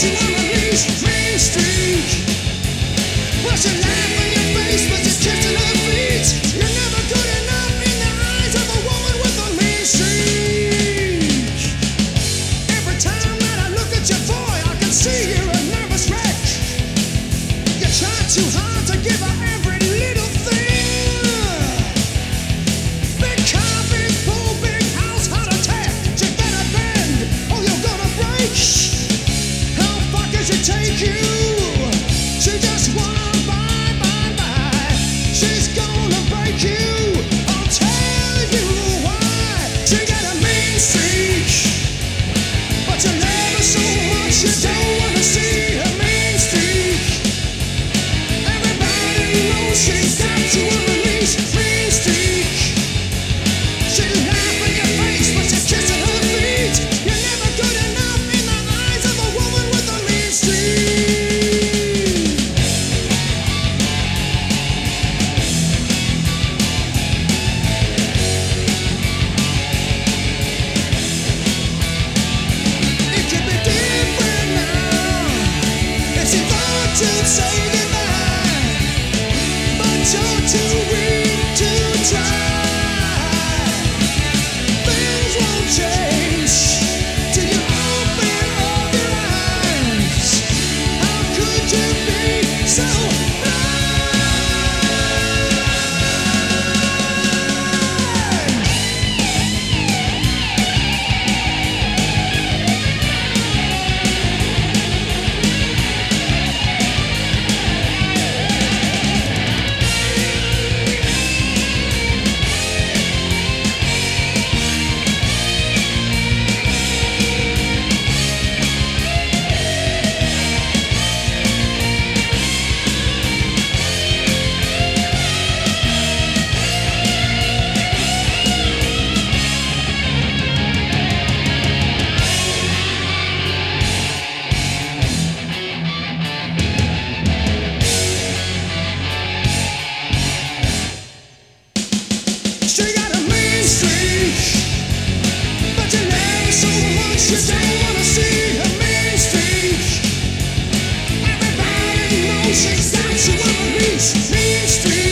Cause it's take you say goodbye, but you're too weak to try. Main Street.